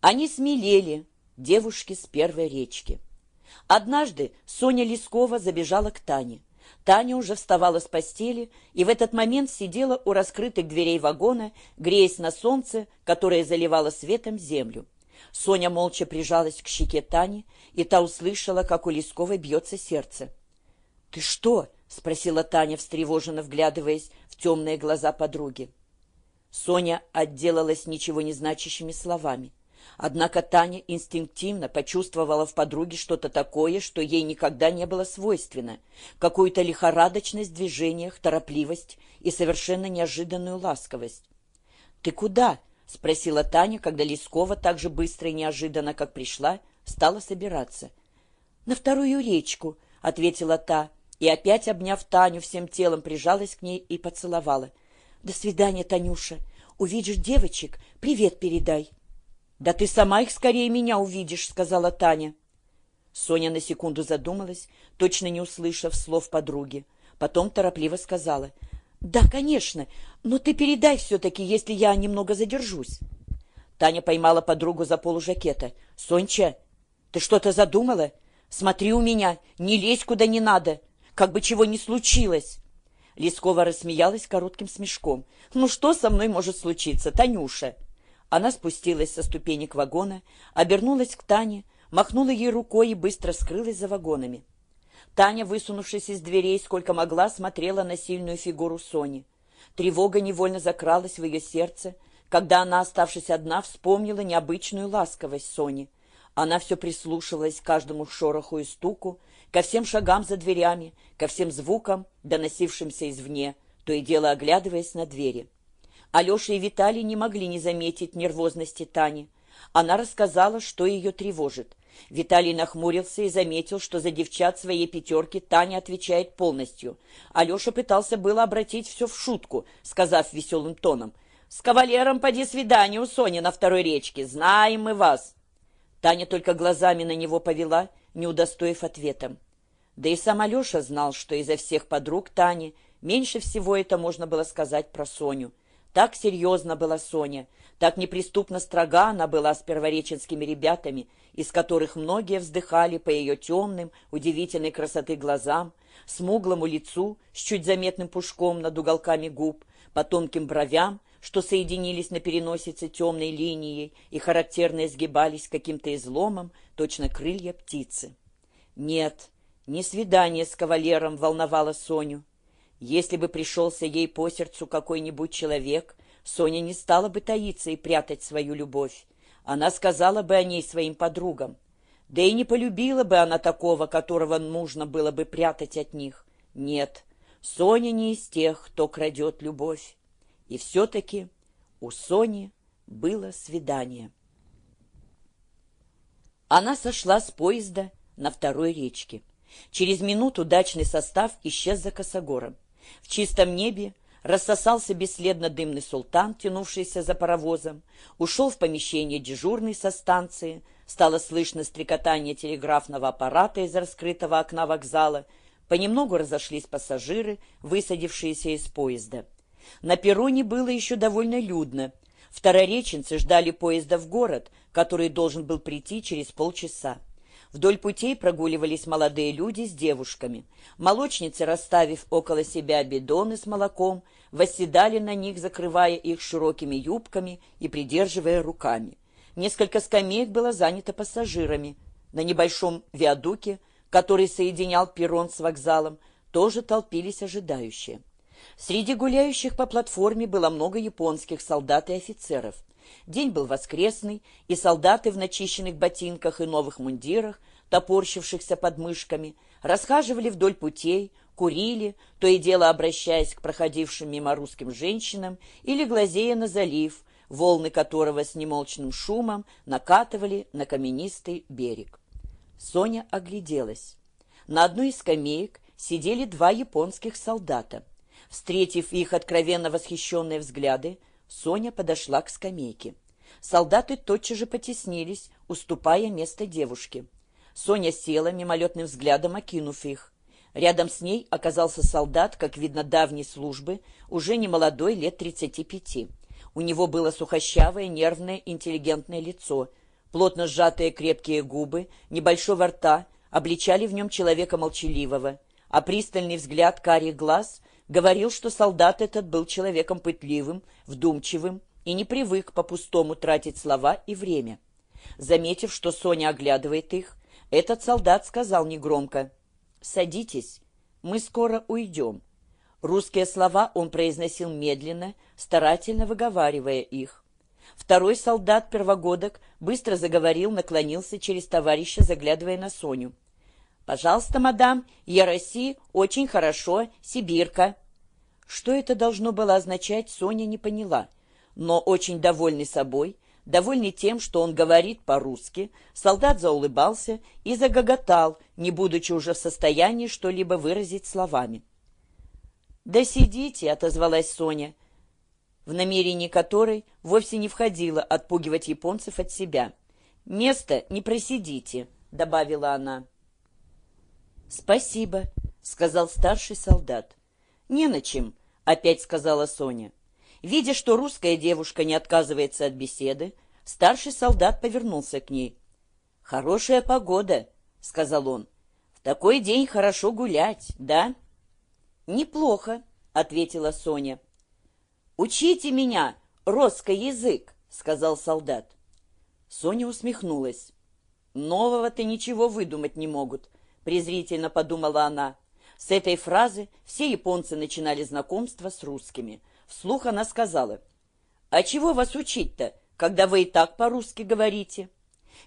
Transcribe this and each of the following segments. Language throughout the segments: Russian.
Они смелели, девушки с первой речки. Однажды Соня Лескова забежала к Тане. Таня уже вставала с постели и в этот момент сидела у раскрытых дверей вагона, греясь на солнце, которое заливало светом землю. Соня молча прижалась к щеке Тани, и та услышала, как у Лесковой бьется сердце. — Ты что? — спросила Таня, встревоженно вглядываясь в темные глаза подруги. Соня отделалась ничего не значащими словами. Однако Таня инстинктивно почувствовала в подруге что-то такое, что ей никогда не было свойственно, какую-то лихорадочность в движениях, торопливость и совершенно неожиданную ласковость. «Ты куда?» — спросила Таня, когда Лескова так же быстро и неожиданно, как пришла, стала собираться. «На вторую речку», — ответила та, и опять, обняв Таню, всем телом прижалась к ней и поцеловала. «До свидания, Танюша. Увидишь девочек, привет передай». «Да ты сама их скорее меня увидишь», — сказала Таня. Соня на секунду задумалась, точно не услышав слов подруги. Потом торопливо сказала. «Да, конечно, но ты передай все-таки, если я немного задержусь». Таня поймала подругу за полу жакета. «Сонча, ты что-то задумала? Смотри у меня, не лезь куда не надо, как бы чего ни случилось». Лескова рассмеялась коротким смешком. «Ну что со мной может случиться, Танюша?» Она спустилась со ступенек вагона, обернулась к Тане, махнула ей рукой и быстро скрылась за вагонами. Таня, высунувшись из дверей, сколько могла, смотрела на сильную фигуру Сони. Тревога невольно закралась в ее сердце, когда она, оставшись одна, вспомнила необычную ласковость Сони. Она все прислушивалась к каждому шороху и стуку, ко всем шагам за дверями, ко всем звукам, доносившимся извне, то и дело оглядываясь на двери. Алеша и Виталий не могли не заметить нервозности Тани. Она рассказала, что ее тревожит. Виталий нахмурился и заметил, что за девчат своей пятерки Таня отвечает полностью. Алеша пытался было обратить все в шутку, сказав веселым тоном. «С кавалером поди свидание у Сони на второй речке. Знаем мы вас». Таня только глазами на него повела, не удостоив ответом. Да и сам Алеша знал, что изо всех подруг Тани меньше всего это можно было сказать про Соню. Так серьезно была Соня, так неприступно строга она была с первореченскими ребятами, из которых многие вздыхали по ее темным, удивительной красоты глазам, смуглому лицу с чуть заметным пушком над уголками губ, по тонким бровям, что соединились на переносице темной линией и характерно изгибались каким-то изломом, точно крылья птицы. Нет, не свидание с кавалером волновало Соню. Если бы пришелся ей по сердцу какой-нибудь человек, Соня не стала бы таиться и прятать свою любовь. Она сказала бы о ней своим подругам. Да и не полюбила бы она такого, которого нужно было бы прятать от них. Нет, Соня не из тех, кто крадет любовь. И все-таки у Сони было свидание. Она сошла с поезда на второй речке. Через минуту дачный состав исчез за косогором. В чистом небе рассосался бесследно дымный султан, тянувшийся за паровозом, ушел в помещение дежурный со станции, стало слышно стрекотание телеграфного аппарата из раскрытого окна вокзала, понемногу разошлись пассажиры, высадившиеся из поезда. На перроне было еще довольно людно. Второреченцы ждали поезда в город, который должен был прийти через полчаса. Вдоль путей прогуливались молодые люди с девушками. Молочницы, расставив около себя бидоны с молоком, восседали на них, закрывая их широкими юбками и придерживая руками. Несколько скамеек было занято пассажирами. На небольшом виадуке, который соединял перрон с вокзалом, тоже толпились ожидающие. Среди гуляющих по платформе было много японских солдат и офицеров. День был воскресный, и солдаты в начищенных ботинках и новых мундирах, топорщившихся под мышками, расхаживали вдоль путей, курили, то и дело обращаясь к проходившим мимо русским женщинам или глазея на залив, волны которого с немолчным шумом накатывали на каменистый берег. Соня огляделась. На одной из скамеек сидели два японских солдата. Встретив их откровенно восхищенные взгляды, Соня подошла к скамейке. Солдаты тотчас же потеснились, уступая место девушке. Соня села, мимолетным взглядом окинув их. Рядом с ней оказался солдат, как видно, давней службы, уже не молодой, лет тридцати пяти. У него было сухощавое, нервное, интеллигентное лицо. Плотно сжатые крепкие губы, небольшого рта обличали в нем человека молчаливого, а пристальный взгляд карих глаз говорил, что солдат этот был человеком пытливым, вдумчивым и не привык по-пустому тратить слова и время. Заметив, что Соня оглядывает их, этот солдат сказал негромко «Садитесь, мы скоро уйдем». Русские слова он произносил медленно, старательно выговаривая их. Второй солдат первогодок быстро заговорил, наклонился через товарища, заглядывая на Соню. «Пожалуйста, мадам, Яроси, очень хорошо, Сибирка». Что это должно было означать, Соня не поняла, но очень довольный собой, довольный тем, что он говорит по-русски, солдат заулыбался и загоготал, не будучи уже в состоянии что-либо выразить словами. «Да сидите», — отозвалась Соня, в намерении которой вовсе не входило отпугивать японцев от себя. «Место не просидите», — добавила она. «Спасибо», — сказал старший солдат. «Не на чем», — опять сказала Соня. Видя, что русская девушка не отказывается от беседы, старший солдат повернулся к ней. «Хорошая погода», — сказал он. «В такой день хорошо гулять, да?» «Неплохо», — ответила Соня. «Учите меня, русский язык», — сказал солдат. Соня усмехнулась. «Нового-то ничего выдумать не могут», — презрительно подумала она. С этой фразы все японцы начинали знакомство с русскими. Вслух она сказала, «А чего вас учить-то, когда вы и так по-русски говорите?»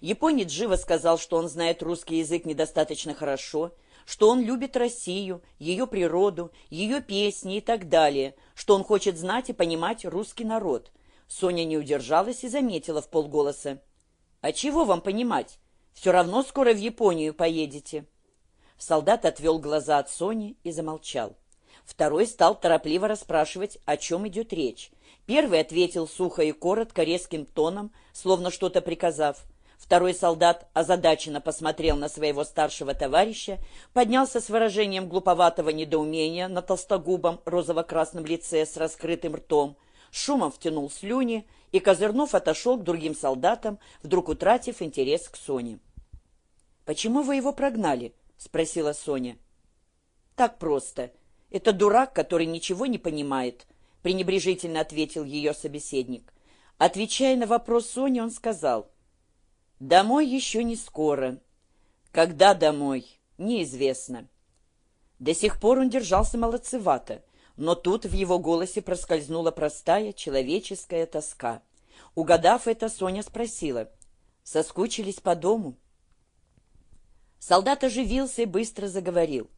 Японец живо сказал, что он знает русский язык недостаточно хорошо, что он любит Россию, ее природу, ее песни и так далее, что он хочет знать и понимать русский народ. Соня не удержалась и заметила в полголоса. «А чего вам понимать? Все равно скоро в Японию поедете». Солдат отвел глаза от Сони и замолчал. Второй стал торопливо расспрашивать, о чем идет речь. Первый ответил сухо и коротко, резким тоном, словно что-то приказав. Второй солдат озадаченно посмотрел на своего старшего товарища, поднялся с выражением глуповатого недоумения на толстогубом розово-красном лице с раскрытым ртом, шумом втянул слюни и, козырнув, отошел к другим солдатам, вдруг утратив интерес к Соне. «Почему вы его прогнали?» — спросила Соня. «Так просто. Это дурак, который ничего не понимает», — пренебрежительно ответил ее собеседник. Отвечая на вопрос Сони, он сказал — Домой еще не скоро. Когда домой, неизвестно. До сих пор он держался молодцевато, но тут в его голосе проскользнула простая человеческая тоска. Угадав это, Соня спросила, «Соскучились по дому?» Солдат оживился и быстро заговорил.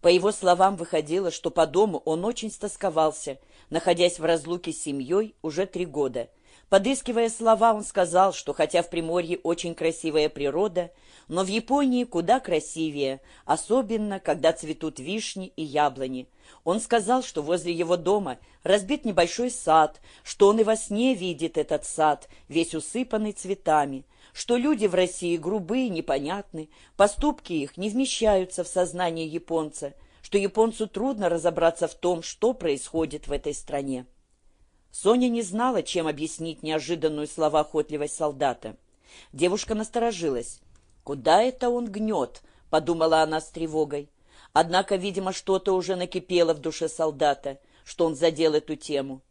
По его словам выходило, что по дому он очень стосковался, находясь в разлуке с семьей уже три года – Подыскивая слова, он сказал, что хотя в Приморье очень красивая природа, но в Японии куда красивее, особенно когда цветут вишни и яблони. Он сказал, что возле его дома разбит небольшой сад, что он и во сне видит этот сад, весь усыпанный цветами, что люди в России грубые, непонятны, поступки их не вмещаются в сознание японца, что японцу трудно разобраться в том, что происходит в этой стране. Соня не знала, чем объяснить неожиданную словоохотливость солдата. Девушка насторожилась. «Куда это он гнет?» — подумала она с тревогой. Однако, видимо, что-то уже накипело в душе солдата, что он задел эту тему.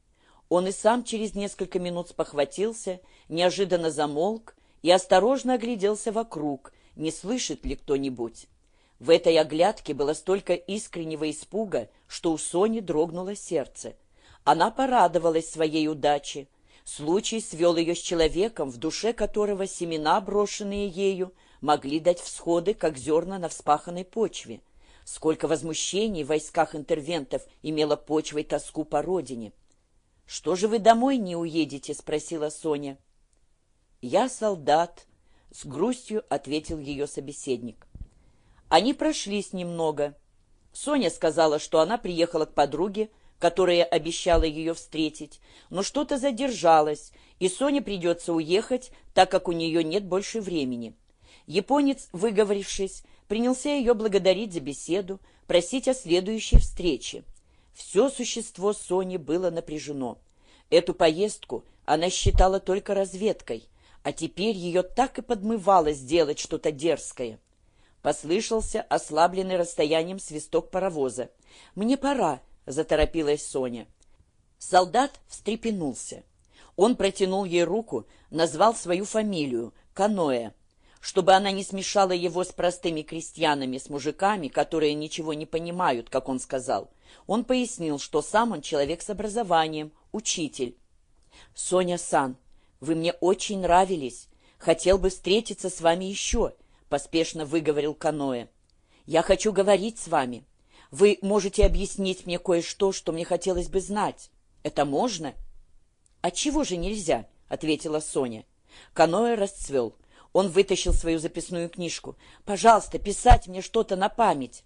Он и сам через несколько минут спохватился, неожиданно замолк и осторожно огляделся вокруг, не слышит ли кто-нибудь. В этой оглядке было столько искреннего испуга, что у Сони дрогнуло сердце. Она порадовалась своей удаче. Случай свел ее с человеком, в душе которого семена, брошенные ею, могли дать всходы, как зерна на вспаханной почве. Сколько возмущений в войсках интервентов имело почвой тоску по родине. «Что же вы домой не уедете?» — спросила Соня. «Я солдат», — с грустью ответил ее собеседник. Они прошлись немного. Соня сказала, что она приехала к подруге, которая обещала ее встретить, но что-то задержалось, и Соне придется уехать, так как у нее нет больше времени. Японец, выговорившись, принялся ее благодарить за беседу, просить о следующей встрече. Все существо Сони было напряжено. Эту поездку она считала только разведкой. а теперь ее так и подмывало сделать что-то дерзкое. Послышался ослабленный расстоянием свисток паровоза. «Мне пора», — заторопилась Соня. Солдат встрепенулся. Он протянул ей руку, назвал свою фамилию — Каноэ. Чтобы она не смешала его с простыми крестьянами, с мужиками, которые ничего не понимают, как он сказал. Он пояснил, что сам он человек с образованием, учитель. «Соня Сан, вы мне очень нравились. Хотел бы встретиться с вами еще», — поспешно выговорил Каноэ. «Я хочу говорить с вами. Вы можете объяснить мне кое-что, что мне хотелось бы знать. Это можно?» «А чего же нельзя?» — ответила Соня. Каноэ расцвел. Он вытащил свою записную книжку. «Пожалуйста, писать мне что-то на память».